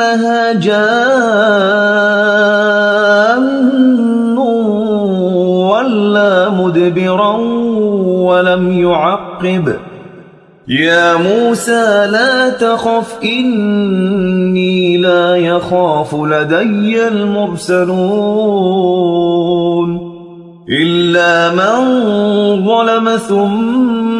كأنها جان ولا مدبرا ولم يعقب. يا موسى لا تخف إني لا يخاف لدي المرسلون. إلا من ظلم ثم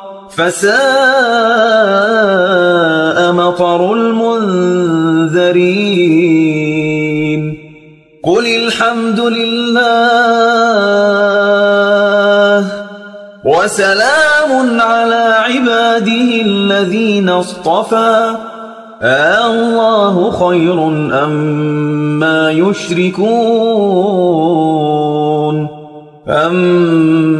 فساء مطر المنذرين. قل الحمد لله وسلام على عباده الذين اصطفى. الله خير أم ما يشركون.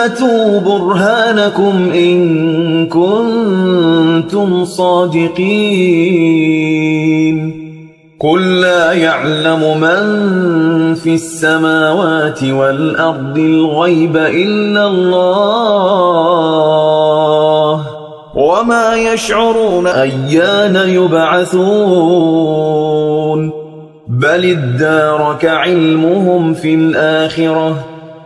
هاتوا برهانكم إن كنتم صادقين. قل لا يعلم من في السماوات والأرض الغيب إلا الله. وما يشعرون أيان يبعثون. بل ادارك علمهم في الآخرة.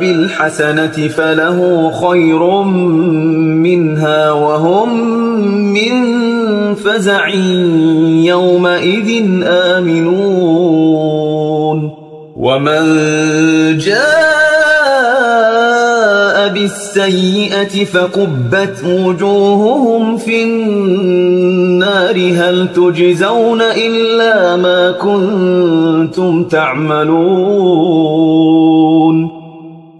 بالحسنة فله خير منها وهم فزع يومئذ آمنون. ومن جاء بالسيئة فقبت وجوههم في النار. هل تجزون إلا ما كنتم تعملون؟